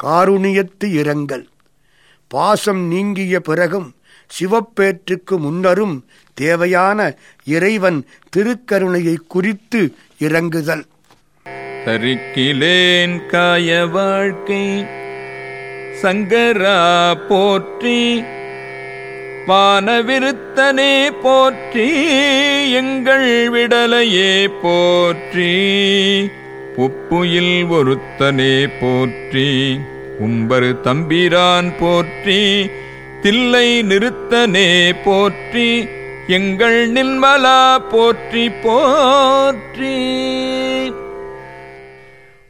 காருணியத்து இரங்கல். பாசம் நீங்கிய பிறகும் சிவப்பேற்றுக்கு முன்னரும் தேவையான இறைவன் திருக்கருணையை குறித்து இறங்குதல் தரிக்கிலேன் காய வாழ்க்கை சங்கரா போற்றி வானவிருத்தனே போற்றி எங்கள் விடலையே போற்றி. புப்புயில் ஒருத்தனே போற்றி உம்பரு தம்பிரான் போற்றி தில்லை நிறுத்தனே போற்றி எங்கள் நின்மலா போற்றி போற்றி.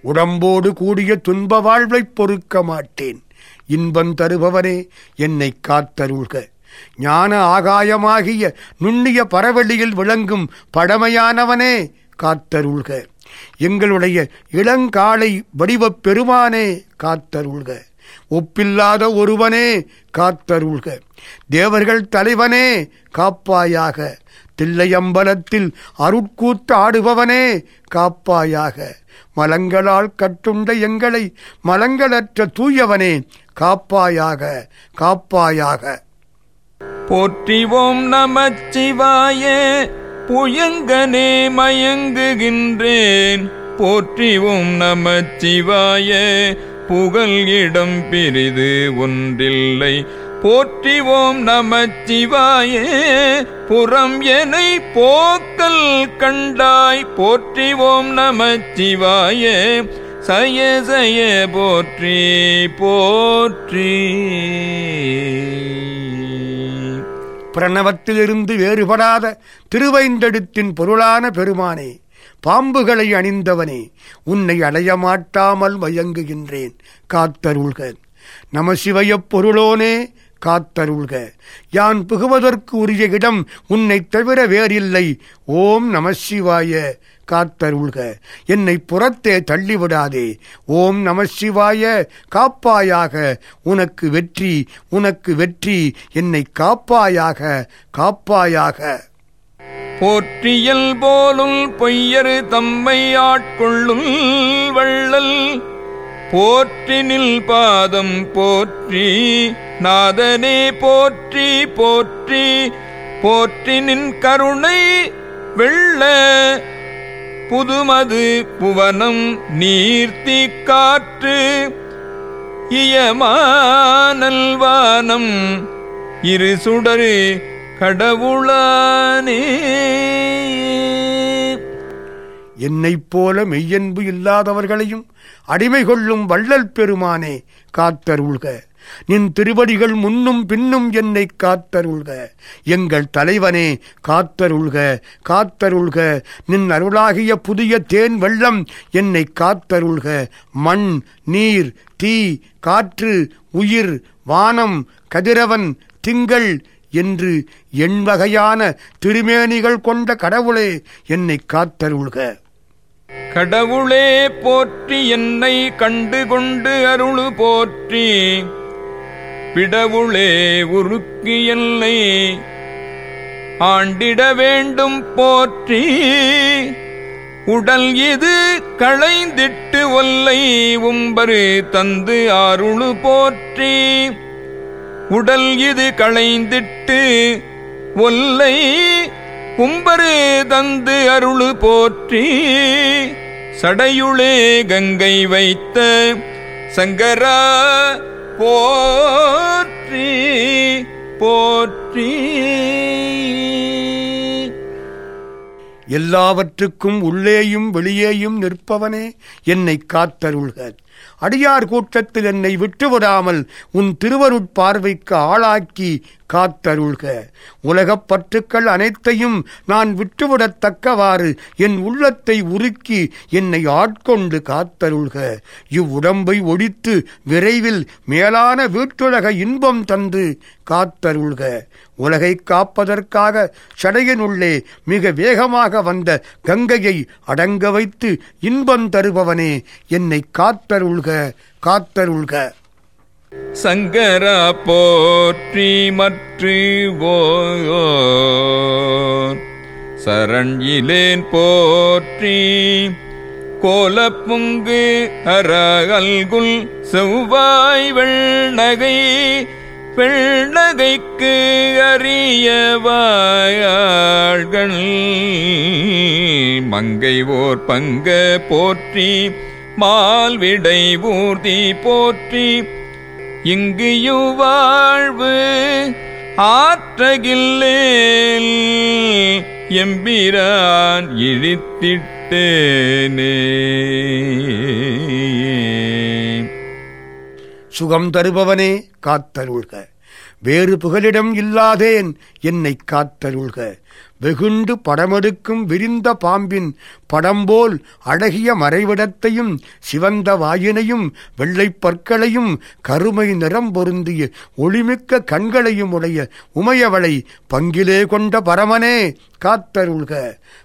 உடம்போடு கூடிய துன்ப வாழ்வைப் பொறுக்க மாட்டேன். இன்பம் தருபவனே என்னை காத்தருள்க. ஞான ஆகாயமாகிய நுண்ணிய பரவெளியில் விளங்கும் பழமையானவனே காத்தருள்க. எங்களுடைய இளங்காலை வடிவப் பெருமானே காத்தருள்க. ஒப்பில்லாத ஒருவனே காத்தருள்க. தேவர்கள் தலைவனே காப்பாயாக. தில்லையம்பலத்தில் அருட்கூத்து ஆடுபவனே காப்பாயாக. மலங்களால் கட்டுண்ட எங்களை மலங்களற்ற தூயவனே காப்பாயாக காப்பாயாக. போற்றிவோம் நமச்சிவாயே. புயங்கனே மயங்குகின்றேன். போற்றிவும் நமச்சிவாய. புகழ் இடம் பிரிது ஒன்றில்லை. போற்றிவோம் நமச்சிவாயே. புறம் எனை போக்கல் கண்டாய். போற்றிவோம் நமச்சிவாயே. சய சய போற்றி போற்றி. பிரணவத்திலிருந்து வேறுபடாத திருவைந்தெடுத்தின் பொருளான பெருமானே பாம்புகளை அணிந்தவனே உன்னை அடையமாட்டாமல் மயங்குகின்றேன். காத்தருள்க. நமசிவயப் பொருளோனே காத்தருள்க. யான் புகுவதற்கு உரிய இடம் உன்னைத் தவிர வேறில்லை. ஓம் நமசிவாய காத்தருள்க. என்னை புறத்தே தள்ளிவிடாதே. ஓம் நமசிவாய காப்பாயாக. உனக்கு வெற்றி உனக்கு வெற்றி. என்னை காப்பாயாக காப்பாயாக. போற்றியல் போலுள் பொய்யரு தம்மை ஆட்கொள்ளும் வள்ளல். போற்றினில் பாதம் போற்றி நாதனே போற்றி போற்றி. போற்றினின் கருணை வெள்ள. புதுமது புவனம் நீர்த்தி காற்று இயமானல்வானம் இரு சுடரு கடவுளானே. என்னைப் போல மெய்யன்பு இல்லாதவர்களையும் அடிமை கொள்ளும் வள்ளல் பெருமானே காத்தருள்க. நின் திருவடிகள் முன்னும் பின்னும் என்னை காத்தருள்க. எங்கள் தலைவனே காத்தருள்க காத்தருள்க. நின் அருளாகிய புதிய தேன் வெள்ளம் என்னை காத்தருள்க. மண் நீர் தீ காற்று உயிர் வானம் கதிரவன் திங்கள் என்று எண்வகையான திருமேனிகள் கொண்ட கடவுளே என்னை காத்தருள்க. கடவுளே போற்றி என்னை கண்டு கொண்டு அருளு போற்றி. பிடவுளே உருக்கி எல்லை ஆண்டிட வேண்டும் போற்றி. உடல் இது களைந்திட்டு ஒல்லை உம்பரு தந்து அருளு போற்றி. உடல் இது களைந்திட்டு ஒல்லை கும்பரு தந்து அருளு போற்றி. சடையுளே கங்கை வைத்த சங்கரா போற்றி போற்றி. எல்லாவற்றுக்கும் உள்ளேயும் வெளியேயும் நிற்பவனே என்னை காத்தருள்க. அடியார் கூட்டத்தில் என்னை விட்டுவிடாமல் உன் திருவருட்பார்வைக்கு ஆளாக்கி காத்தருள்க. உலகப் பற்றுக்கள் அனைத்தையும் நான் விட்டுவிடத்தக்கவாறு என் உள்ளத்தை உருக்கி என்னை ஆட்கொண்டு காத்தருள்க. இவ்வுடம்பை ஒடித்து விரைவில் மேலான வீட்டுலக இன்பம் தந்து காத்தருள்க. உலகை காப்பதற்காக சடையனுள்ளே மிக வேகமாக வந்த கங்கையை அடங்க வைத்து இன்பம் தருபவனே என்னை காத்தருள்க காத்தருள்க. சங்கரா போற்றி மற்று ஓர் சரண்யிலேன் போற்றி கோலப்புங்கு அரகல்குல் செவ்வாய் வெள்ளகை பெண்ணகைக்கு அறியவாயாள்கள் மங்கை ஓர் பங்க போற்றி மால்விடை ஊர்தி போற்றி இங்கு யுவாழ்வு ஆற்றகில்லேல் எம்பிரான் இழித்திட்டேனே. சுகம் தருபவனே காத்தருள்க. வேறு புகலிடம் இல்லாதேன் என்னை காத்தருள்க. வெகுண்டு படமெடுக்கும் விரிந்த பாம்பின் படம்போல் அழகிய மறைவிடத்தையும் சிவந்த வாயினையும் வெள்ளைப்பற்களையும் கருமை நிறம் பொருந்திய ஒளிமிக்க கண்களையும் உடைய உமையவளை பங்கிலே கொண்ட பரமனே காத்தருள்க.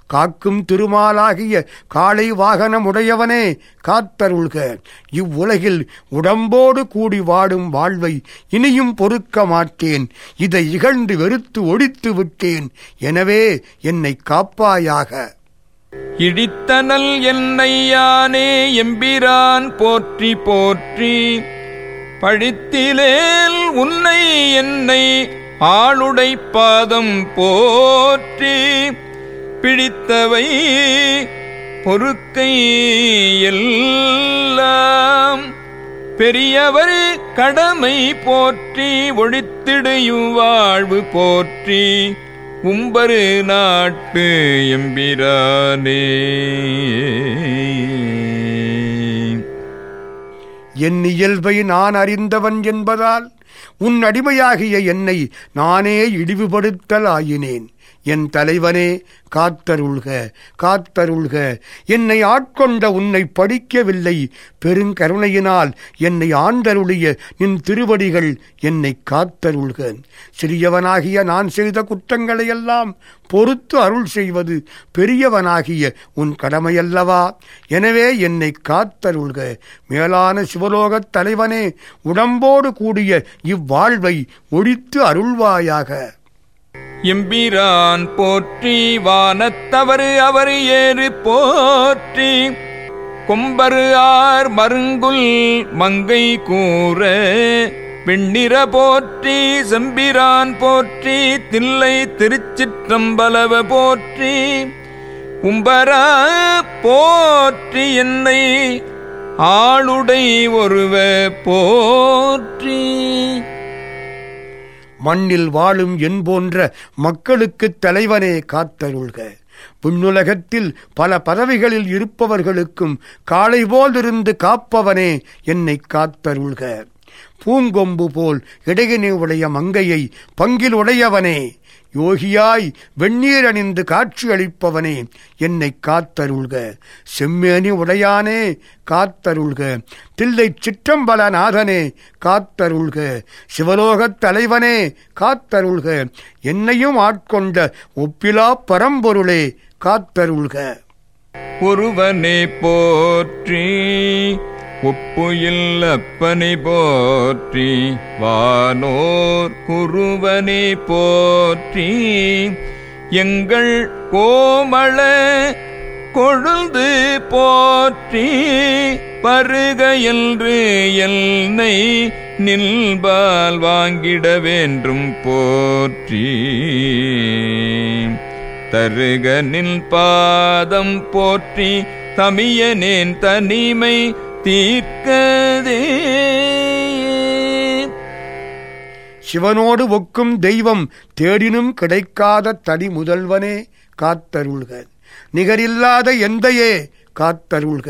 காக்கும் திருமாலாகிய காளை வாகனம் உடையவனே காத்தருள்க. இவ்வுலகில் உடம்போடு கூடி வாடும் வாழ்வை இனியும் பொறுக்க மாட்டேன். இதை இகழ்ந்து வெறுத்து ஒடித்து விட்டேன். எனவே என்னை காப்பாயாக. இடித்தனல் என்னை யானே எம்பிரான் போற்றி போற்றி பழித்திலேல் உன்னை என்னை ஆளுடை பாதம் போற்றி பிடித்தவை பொறுக்கை எல்லாம். பெரியவர் கடமை போற்றி ஒழித்திடையும் வாழ்வு போற்றி உம்பரு நாட்டு எம்பிரானே. என் இயல்பை நான் அறிந்தவன் என்பதால் உன் அடிமையாகிய என்னை நானே இழிவுபடுத்தலாயினேன். என் தலைவனே காத்தருள்க காத்தருள்க. என்னை ஆட்கொண்ட உன்னை படிக்கவில்லை. பெருங்கருணையினால் என்னை ஆண்டருளிய நின் திருவடிகள் என்னை காத்தருள்க. சிறியவனாகிய நான் செய்த குற்றங்களையெல்லாம் பொறுத்து அருள் செய்வது பெரியவனாகிய உன் கடமையல்லவா? எனவே என்னை காத்தருள்க. மேலான சிவலோகத் தலைவனே உடம்போடு கூடிய இவ்வாழ்வை ஒழித்து அருள்வாயாக. எம்பிரான் போற்றி வானத்தவரு அவர் ஏறு போற்றி. கொம்பரு ஆர் மருங்குல் மங்கை கூற வெண்ணிற போற்றி செம்பிரான் போற்றி தில்லை திருச்சிற்றம்பலவ போற்றி. உம்பரா போற்றி என்னை ஆளுடை ஒருவ போற்றி. மண்ணில் வாழும் என் போன்ற மக்களுக்குத் தலைவனே காத்தருள்க. விண்ணுலகத்தில் பல பதவிகளில் இருப்பவர்களுக்கும் காளை போலிருந்து காப்பவனே என்னை காத்தருள்க. பூங்கொம்பு போல் இடையினை உடைய மங்கையை பங்கில் உடையவனே யோகியாய் வெந்நீர் அணிந்து காட்சி அளிப்பவனே என்னை காத்தருள்க. செம்மேனி உடையானே காத்தருள்க. தில்லை சிற்றம்பலநாதனே காத்தருள்க. சிவலோகத் தலைவனே காத்தருள்க. என்னையும் ஆட்கொண்ட ஒப்பிலா பரம்பொருளே காத்தருள்க. ஒருவனே போற்றி ஒப்புயில் அப்பனை போற்றி வானோர் குருவனை போற்றி. எங்கள் கோமள கொழுந்து போற்றி பருக என்று எல்லை நில்பால் வாங்கிட வேண்டும் போற்றி. தருக நில் பாதம் போற்றி தமியனேன் தனிமை தீர்க்கதே. சிவனோடு ஒக்கும் தெய்வம் தேடினும் கிடைக்காத தனி முதல்வனே காத்தருள்க. நிகரில்லாத எந்தையே காத்தருள்க.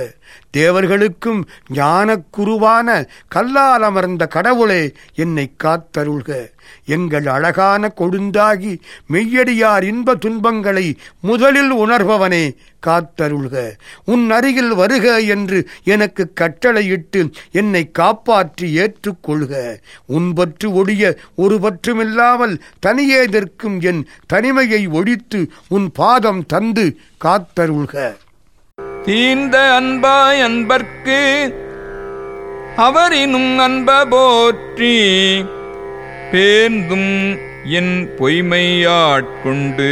தேவர்களுக்கும் ஞானக்குருவான கல்லால் அமர்ந்த கடவுளே என்னை காத்தருள்க. எங்கள் அழகான கொழுந்தாகி மெய்யடியார் இன்ப துன்பங்களை முதலில் உணர்பவனே காத்தருள்க. உன் அருகில் வருக என்று எனக்கு கட்டளையிட்டு என்னை காப்பாற்றி ஏற்றுக்கொள்க. உன்பற்று ஒடிய ஒரு பற்றுமில்லாமல் தனியே நிற்கும் என் தனிமையை ஒழித்து உன் பாதம் தந்து காத்தருள்க. தீர்ந்த அன்பாய் அன்பர்க்கு அவரினும் அன்ப போற்றி பேர்ந்தும் என் பொய்மையாட்கொண்டு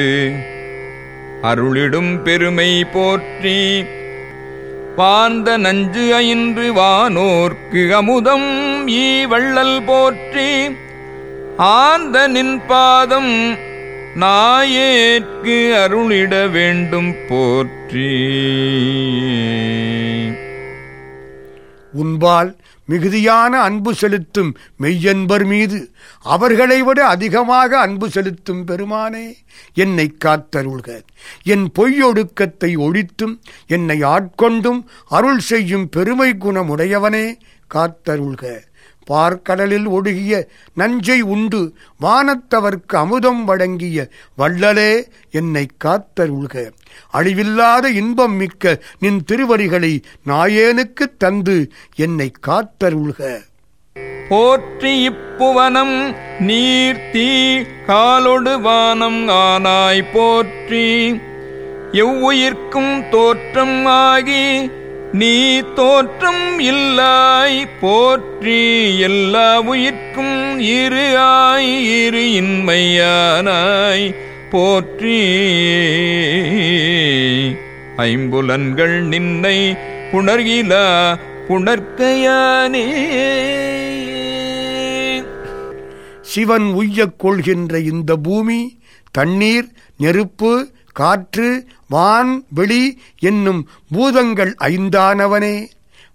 அருளிடும் பெருமை போற்றி பாந்த நஞ்சு அயின்று வானோர்க்கு அமுதம் ஈ வள்ளல் போற்றி ஆந்த நின் பாதம் நாயேற்கு அருளிட வேண்டும் போற்றி. உன்பால் மிகுதியான அன்பு செலுத்தும் மெய்யன்பர் மீது அவர்களை விட அதிகமாக அன்பு செலுத்தும் பெருமானே என்னை காத்தருள்க. என் பொய்யொடுக்கத்தை ஒழித்தும் என்னை ஆட்கொண்டும் அருள் செய்யும் பெருமை குணமுடையவனே காத்தருள்க. பார்க்கடலில் ஒடுகிய நஞ்சை உண்டு வானத்தவர்க்கு அமுதம் வழங்கிய வள்ளலே என்னை காத்தருள்க. அழிவில்லாத இன்பம் மிக்க நின் திருவடிகளை நாயேனுக்குத் தந்து என்னை காத்தருள்க. போற்றி இப்புவனம் நீர் தீ காலொடு வானம் ஆனாய் போற்றி. எவ்வுயிர்க்கும் தோற்றம் ஆகி நீ தோற்றம் இல்லாய் போற்றி எல்லா உயிர்க்கும் இரு ஆய் இரு இன்மையானாய் போற்றி. ஐம்புலன்கள் நின்னை புணர்கிலா புணர்க்கையானே. சிவன் உய்யக் கொள்கின்ற இந்த பூமி தண்ணீர் நெருப்பு காற்று வான் வெளி என்னும் பூதங்கள் ஐந்தானவனே.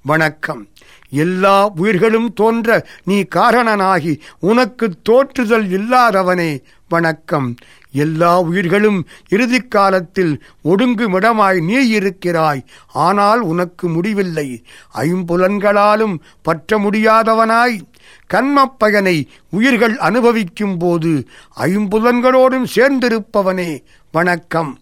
வணக்கம். எல்லா உயிர்களும் தோன்ற நீ காரணனாகி உனக்கு தோற்றுதல் இல்லாதவனே. வணக்கம். எல்லா உயிர்களும் இறுதிக் காலத்தில் ஒடுங்குமிடமாய் நீ இருக்கிறாய் ஆனால் உனக்கு முடிவில்லை. ஐம்புலன்களாலும் பற்ற முடியாதவனாய். கன்மப்பயனை உயிர்கள் அனுபவிக்கும் போது ஐம்புலன்களோடும் சேர்ந்திருப்பவனே. வணக்கம்.